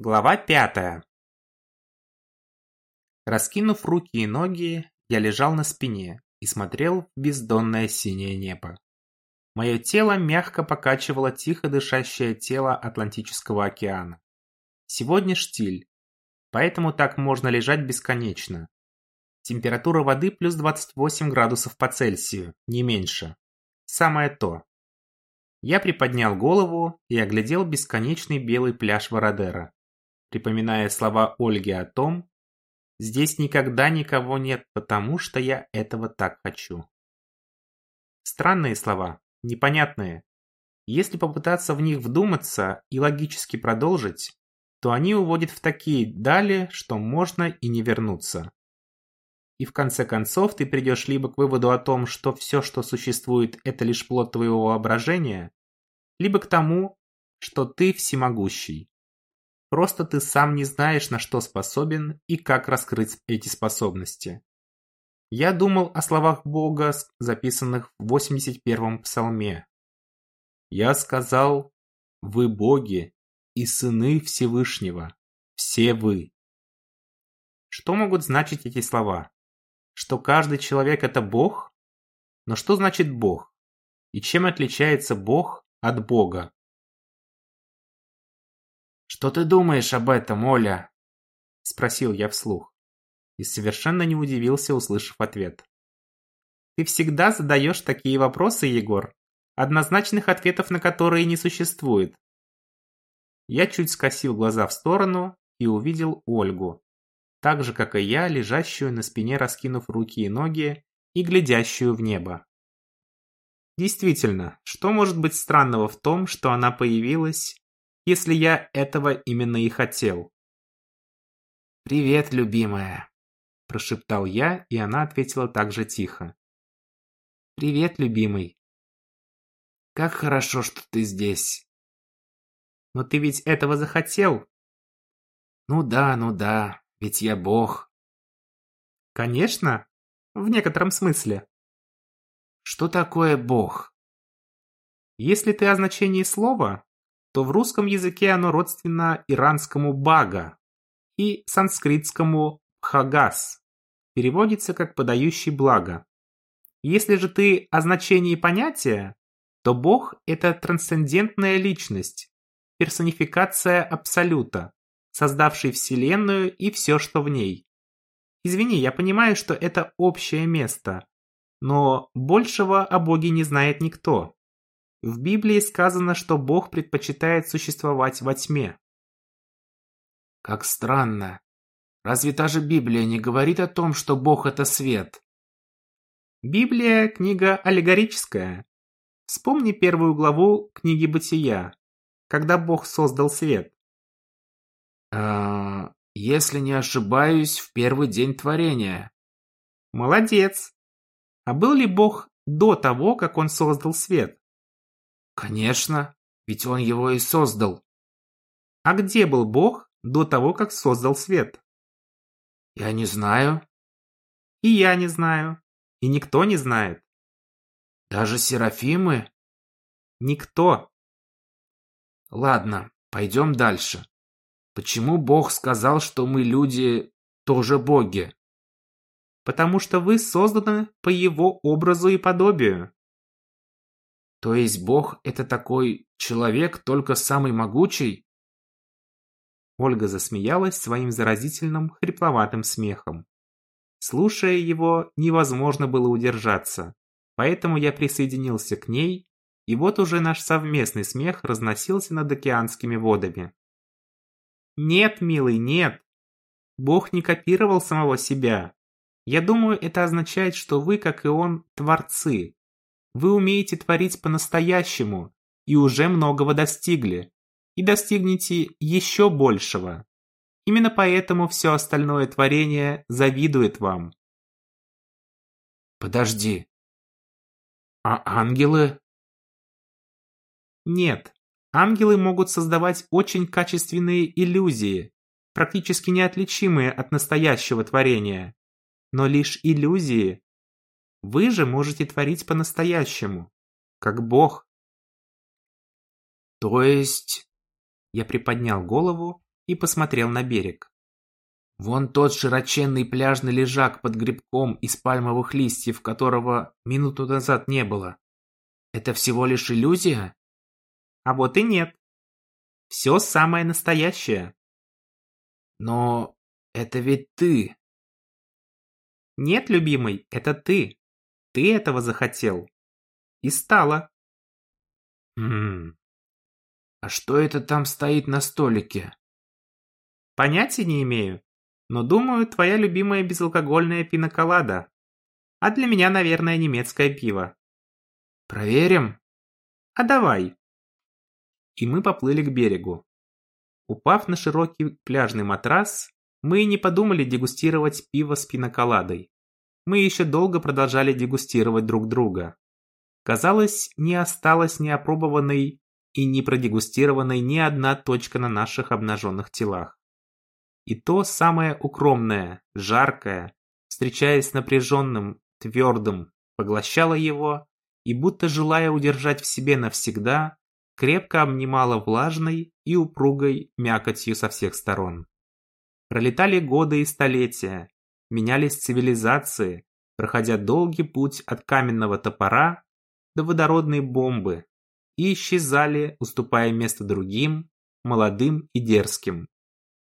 Глава пятая. Раскинув руки и ноги, я лежал на спине и смотрел в бездонное синее небо. Мое тело мягко покачивало тихо дышащее тело Атлантического океана. Сегодня штиль, поэтому так можно лежать бесконечно. Температура воды плюс 28 градусов по Цельсию, не меньше. Самое то. Я приподнял голову и оглядел бесконечный белый пляж Вородера припоминая слова Ольги о том, «Здесь никогда никого нет, потому что я этого так хочу». Странные слова, непонятные. Если попытаться в них вдуматься и логически продолжить, то они уводят в такие дали, что можно и не вернуться. И в конце концов ты придешь либо к выводу о том, что все, что существует, это лишь плод твоего воображения, либо к тому, что ты всемогущий. Просто ты сам не знаешь, на что способен и как раскрыть эти способности. Я думал о словах Бога, записанных в 81-м псалме. Я сказал, вы боги и сыны Всевышнего, все вы. Что могут значить эти слова? Что каждый человек это Бог? Но что значит Бог? И чем отличается Бог от Бога? «Что ты думаешь об этом, Оля?» – спросил я вслух. И совершенно не удивился, услышав ответ. «Ты всегда задаешь такие вопросы, Егор, однозначных ответов на которые не существует». Я чуть скосил глаза в сторону и увидел Ольгу, так же, как и я, лежащую на спине, раскинув руки и ноги и глядящую в небо. Действительно, что может быть странного в том, что она появилась если я этого именно и хотел. «Привет, любимая», – прошептал я, и она ответила так же тихо. «Привет, любимый. Как хорошо, что ты здесь». «Но ты ведь этого захотел?» «Ну да, ну да, ведь я бог». «Конечно, в некотором смысле». «Что такое бог?» Если ты о значении слова, то в русском языке оно родственно иранскому бага и санскритскому бхагас, переводится как «подающий благо». Если же ты о значении понятия, то Бог – это трансцендентная личность, персонификация Абсолюта, создавший Вселенную и все, что в ней. Извини, я понимаю, что это общее место, но большего о Боге не знает никто. В Библии сказано, что Бог предпочитает существовать во тьме. Как странно. Разве та же Библия не говорит о том, что Бог это свет? Библия – книга аллегорическая. Вспомни первую главу книги Бытия, когда Бог создал свет. А, если не ошибаюсь, в первый день творения. Молодец. А был ли Бог до того, как он создал свет? Конечно, ведь он его и создал. А где был Бог до того, как создал свет? Я не знаю. И я не знаю. И никто не знает. Даже Серафимы? Никто. Ладно, пойдем дальше. Почему Бог сказал, что мы люди тоже боги? Потому что вы созданы по его образу и подобию. То есть Бог это такой человек, только самый могучий? Ольга засмеялась своим заразительным хрипловатым смехом. Слушая его, невозможно было удержаться, поэтому я присоединился к ней, и вот уже наш совместный смех разносился над океанскими водами. Нет, милый, нет. Бог не копировал самого себя. Я думаю, это означает, что вы, как и он, творцы, вы умеете творить по-настоящему и уже многого достигли. И достигнете еще большего. Именно поэтому все остальное творение завидует вам. Подожди. А ангелы? Нет. Ангелы могут создавать очень качественные иллюзии, практически неотличимые от настоящего творения. Но лишь иллюзии, вы же можете творить по-настоящему, как Бог. То есть... Я приподнял голову и посмотрел на берег. Вон тот широченный пляжный лежак под грибком из пальмовых листьев, которого минуту назад не было. Это всего лишь иллюзия? А вот и нет. Все самое настоящее. Но это ведь ты. Нет, любимый, это ты. Ты этого захотел. И стало. Хм. А что это там стоит на столике? Понятия не имею. Но думаю, твоя любимая безалкогольная пиноколада. А для меня, наверное, немецкое пиво. Проверим? А давай. И мы поплыли к берегу. Упав на широкий пляжный матрас, мы и не подумали дегустировать пиво с пиноколадой. Мы еще долго продолжали дегустировать друг друга. Казалось, не осталось неопробованной и не продегустированной ни одна точка на наших обнаженных телах. И то самое укромное, жаркое, встречаясь с напряженным, твердым, поглощало его и, будто желая удержать в себе навсегда, крепко обнимала влажной и упругой мякотью со всех сторон. Пролетали годы и столетия, менялись цивилизации, проходя долгий путь от каменного топора до водородной бомбы, и исчезали, уступая место другим, молодым и дерзким.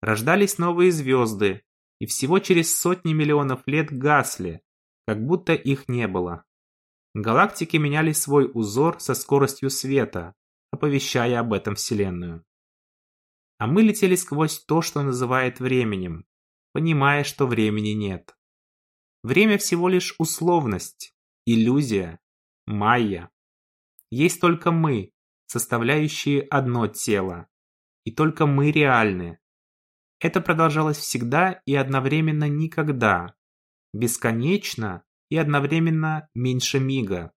Рождались новые звезды, и всего через сотни миллионов лет гасли, как будто их не было. Галактики меняли свой узор со скоростью света, оповещая об этом Вселенную. А мы летели сквозь то, что называет временем, понимая, что времени нет. Время всего лишь условность, иллюзия, майя. Есть только мы, составляющие одно тело, и только мы реальны. Это продолжалось всегда и одновременно никогда, бесконечно и одновременно меньше мига.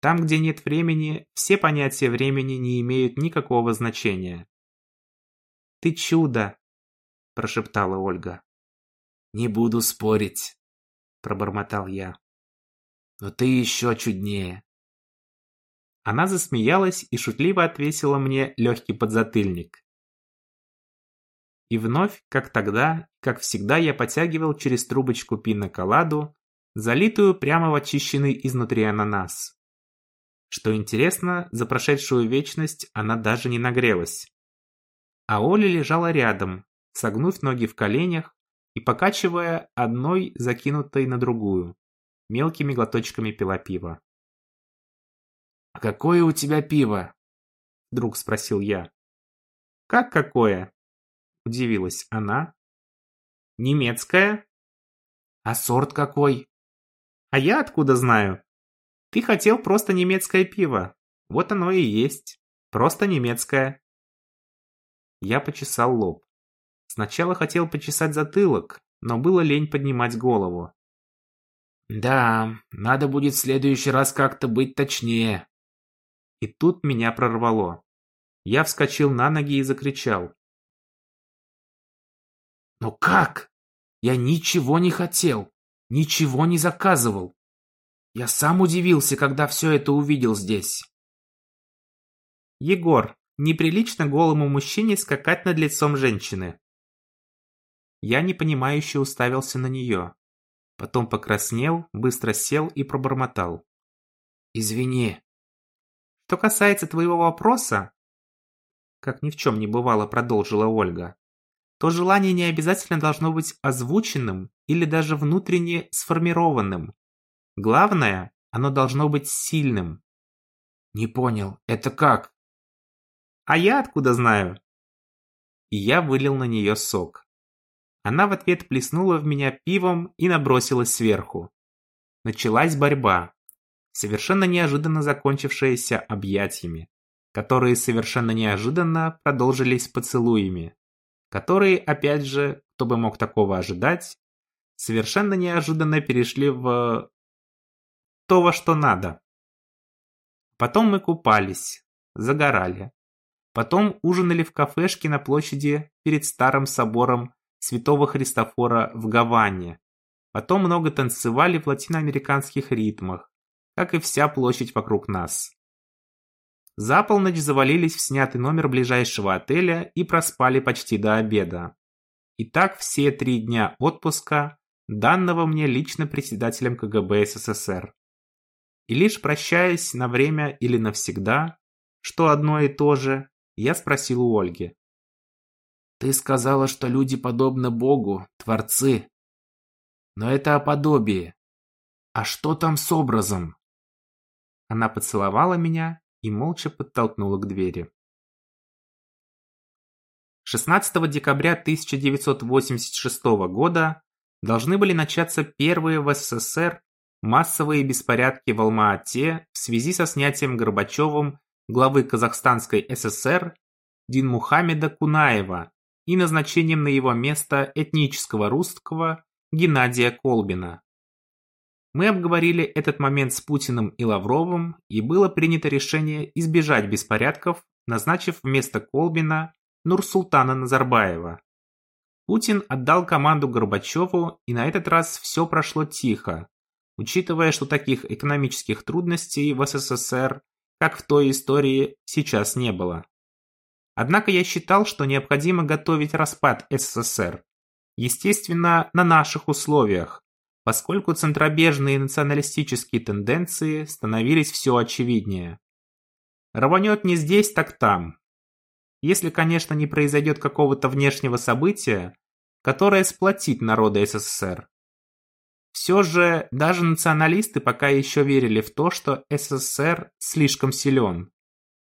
Там, где нет времени, все понятия времени не имеют никакого значения. «Ты чудо!» – прошептала Ольга. «Не буду спорить», – пробормотал я. «Но ты еще чуднее». Она засмеялась и шутливо отвесила мне легкий подзатыльник. И вновь, как тогда, как всегда, я потягивал через трубочку пиноколаду, залитую прямо в очищенный изнутри ананас. Что интересно, за прошедшую вечность она даже не нагрелась. А Оля лежала рядом, согнув ноги в коленях и покачивая одной закинутой на другую. Мелкими глоточками пила пиво. «А какое у тебя пиво?» Вдруг спросил я. «Как какое?» Удивилась она. «Немецкое?» «А сорт какой?» «А я откуда знаю?» «Ты хотел просто немецкое пиво. Вот оно и есть. Просто немецкое». Я почесал лоб. Сначала хотел почесать затылок, но было лень поднимать голову. «Да, надо будет в следующий раз как-то быть точнее». И тут меня прорвало. Я вскочил на ноги и закричал. Но как? Я ничего не хотел, ничего не заказывал. Я сам удивился, когда все это увидел здесь. Егор, неприлично голому мужчине скакать над лицом женщины. Я непонимающе уставился на нее. Потом покраснел, быстро сел и пробормотал. «Извини». «Что касается твоего вопроса...» Как ни в чем не бывало, продолжила Ольга то желание не обязательно должно быть озвученным или даже внутренне сформированным. Главное, оно должно быть сильным. Не понял, это как? А я откуда знаю? И я вылил на нее сок. Она в ответ плеснула в меня пивом и набросилась сверху. Началась борьба, совершенно неожиданно закончившаяся объятиями, которые совершенно неожиданно продолжились поцелуями которые, опять же, кто бы мог такого ожидать, совершенно неожиданно перешли в то, во что надо. Потом мы купались, загорали. Потом ужинали в кафешке на площади перед старым собором Святого Христофора в Гаване. Потом много танцевали в латиноамериканских ритмах, как и вся площадь вокруг нас. За полночь завалились в снятый номер ближайшего отеля и проспали почти до обеда. И так все три дня отпуска, данного мне лично председателем КГБ СССР. И лишь прощаясь на время или навсегда, что одно и то же, я спросил у Ольги. «Ты сказала, что люди подобны Богу, творцы. Но это о подобии. А что там с образом?» Она поцеловала меня и молча подтолкнула к двери. 16 декабря 1986 года должны были начаться первые в СССР массовые беспорядки в Алма-Ате в связи со снятием Горбачевым главы Казахстанской ССР Динмухамеда Кунаева и назначением на его место этнического русского Геннадия Колбина. Мы обговорили этот момент с Путиным и Лавровым, и было принято решение избежать беспорядков, назначив вместо Колбина Нурсултана Назарбаева. Путин отдал команду Горбачеву, и на этот раз все прошло тихо, учитывая, что таких экономических трудностей в СССР, как в той истории, сейчас не было. Однако я считал, что необходимо готовить распад СССР. Естественно, на наших условиях, поскольку центробежные националистические тенденции становились все очевиднее. Рванет не здесь, так там, если, конечно, не произойдет какого-то внешнего события, которое сплотит народы СССР. Все же даже националисты пока еще верили в то, что СССР слишком силен.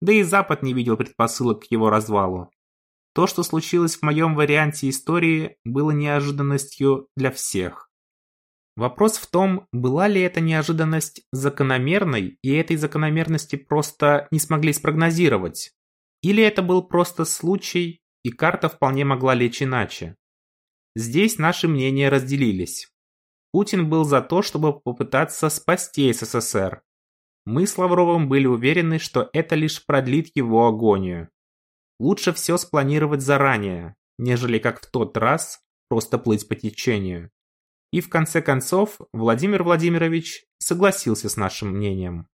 Да и Запад не видел предпосылок к его развалу. То, что случилось в моем варианте истории, было неожиданностью для всех. Вопрос в том, была ли эта неожиданность закономерной, и этой закономерности просто не смогли спрогнозировать. Или это был просто случай, и карта вполне могла лечь иначе. Здесь наши мнения разделились. Путин был за то, чтобы попытаться спасти СССР. Мы с Лавровым были уверены, что это лишь продлит его агонию. Лучше все спланировать заранее, нежели как в тот раз просто плыть по течению. И в конце концов Владимир Владимирович согласился с нашим мнением.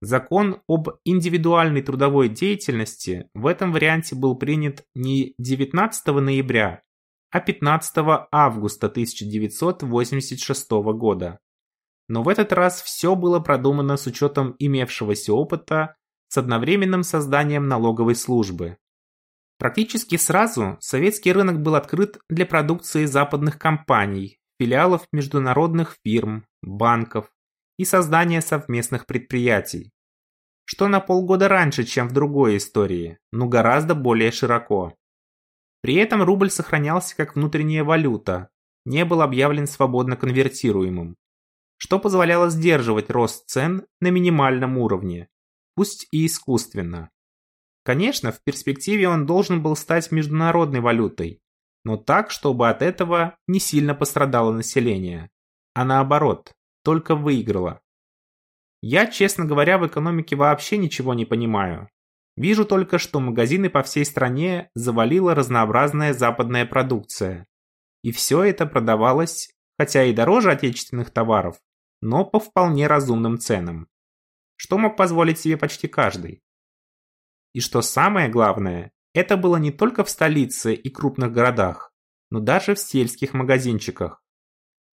Закон об индивидуальной трудовой деятельности в этом варианте был принят не 19 ноября, а 15 августа 1986 года. Но в этот раз все было продумано с учетом имевшегося опыта с одновременным созданием налоговой службы. Практически сразу советский рынок был открыт для продукции западных компаний, филиалов международных фирм, банков, и создания совместных предприятий. Что на полгода раньше, чем в другой истории, но гораздо более широко. При этом рубль сохранялся как внутренняя валюта, не был объявлен свободно конвертируемым, что позволяло сдерживать рост цен на минимальном уровне, пусть и искусственно. Конечно, в перспективе он должен был стать международной валютой, но так, чтобы от этого не сильно пострадало население, а наоборот, только выиграла. Я, честно говоря, в экономике вообще ничего не понимаю. Вижу только, что магазины по всей стране завалила разнообразная западная продукция. И все это продавалось, хотя и дороже отечественных товаров, но по вполне разумным ценам. Что мог позволить себе почти каждый. И что самое главное, это было не только в столице и крупных городах, но даже в сельских магазинчиках.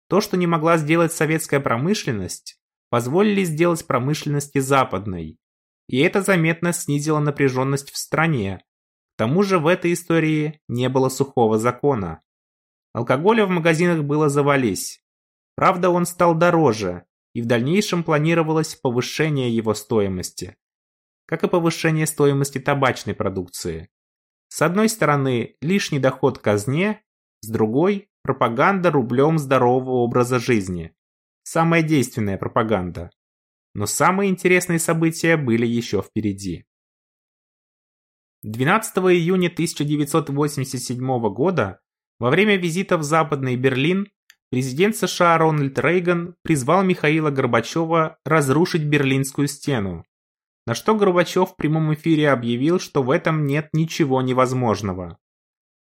То, что не могла сделать советская промышленность, позволили сделать промышленности западной. И это заметно снизило напряженность в стране. К тому же в этой истории не было сухого закона. Алкоголя в магазинах было завались. Правда, он стал дороже, и в дальнейшем планировалось повышение его стоимости. Как и повышение стоимости табачной продукции. С одной стороны, лишний доход казне, с другой Пропаганда рублем здорового образа жизни. Самая действенная пропаганда. Но самые интересные события были еще впереди. 12 июня 1987 года, во время визита в Западный Берлин, президент США Рональд Рейган призвал Михаила Горбачева разрушить Берлинскую стену, на что Горбачев в прямом эфире объявил, что в этом нет ничего невозможного.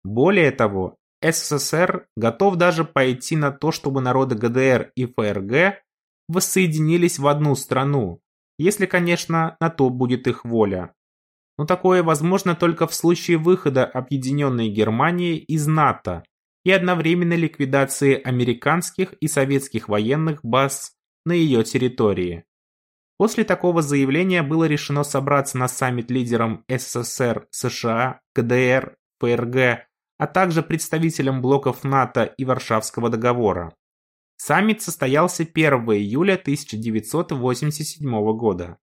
Более того, СССР готов даже пойти на то, чтобы народы ГДР и ФРГ воссоединились в одну страну, Если, конечно, на то будет их воля. Но такое возможно только в случае выхода Объединенной Германии из НАТО и одновременной ликвидации американских и советских военных баз на ее территории. После такого заявления было решено собраться на саммит лидерам СССР, США, КДР, ФРГ, а также представителям блоков НАТО и Варшавского договора. Саммит состоялся 1 июля 1987 года.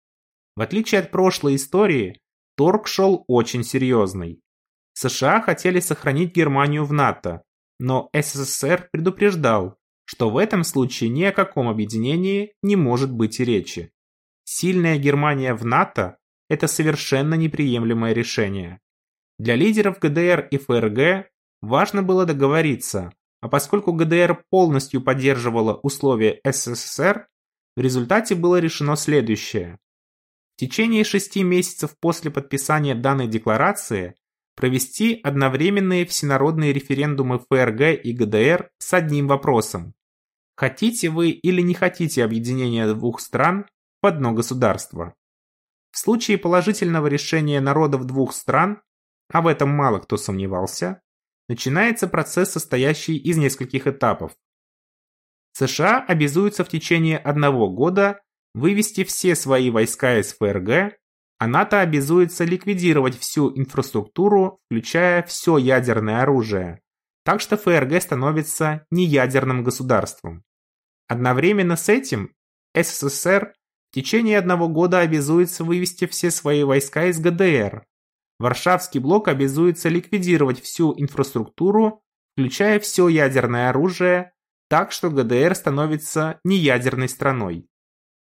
В отличие от прошлой истории, торг шел очень серьезный. США хотели сохранить Германию в НАТО, но СССР предупреждал, что в этом случае ни о каком объединении не может быть и речи. Сильная Германия в НАТО – это совершенно неприемлемое решение. Для лидеров ГДР и ФРГ важно было договориться, а поскольку ГДР полностью поддерживала условия СССР, в результате было решено следующее. В течение шести месяцев после подписания данной декларации провести одновременные всенародные референдумы ФРГ и ГДР с одним вопросом. Хотите вы или не хотите объединения двух стран в одно государство? В случае положительного решения народов двух стран, а в этом мало кто сомневался, начинается процесс, состоящий из нескольких этапов. США обязуются в течение одного года вывести все свои войска из ФРГ а НАТО обязуется ликвидировать всю инфраструктуру, включая все ядерное оружие, так что ФРГ становится неядерным государством. Одновременно с этим СССР в течение одного года обязуется вывести все свои войска из ГДР. Варшавский блок обязуется ликвидировать всю инфраструктуру, включая все ядерное оружие, так что ГДР становится неядерной страной.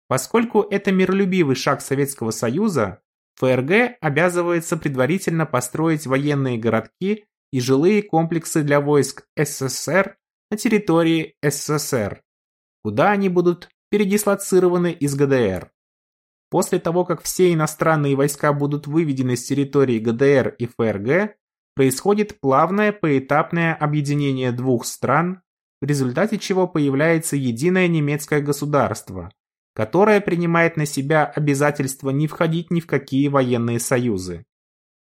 Поскольку это миролюбивый шаг Советского Союза, ФРГ обязывается предварительно построить военные городки и жилые комплексы для войск СССР на территории СССР, куда они будут передислоцированы из ГДР. После того, как все иностранные войска будут выведены с территории ГДР и ФРГ, происходит плавное поэтапное объединение двух стран, в результате чего появляется единое немецкое государство, которая принимает на себя обязательство не входить ни в какие военные союзы.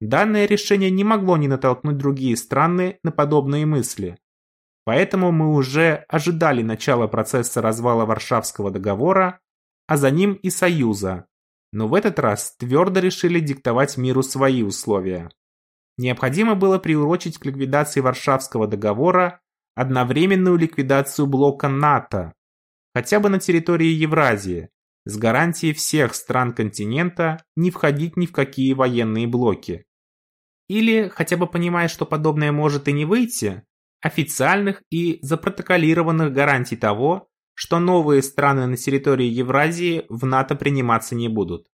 Данное решение не могло не натолкнуть другие страны на подобные мысли. Поэтому мы уже ожидали начала процесса развала Варшавского договора, а за ним и Союза, но в этот раз твердо решили диктовать миру свои условия. Необходимо было приурочить к ликвидации Варшавского договора одновременную ликвидацию блока НАТО, хотя бы на территории Евразии, с гарантией всех стран континента не входить ни в какие военные блоки. Или, хотя бы понимая, что подобное может и не выйти, официальных и запротоколированных гарантий того, что новые страны на территории Евразии в НАТО приниматься не будут.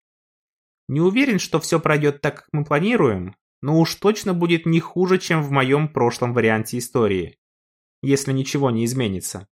Не уверен, что все пройдет так, как мы планируем, но уж точно будет не хуже, чем в моем прошлом варианте истории, если ничего не изменится.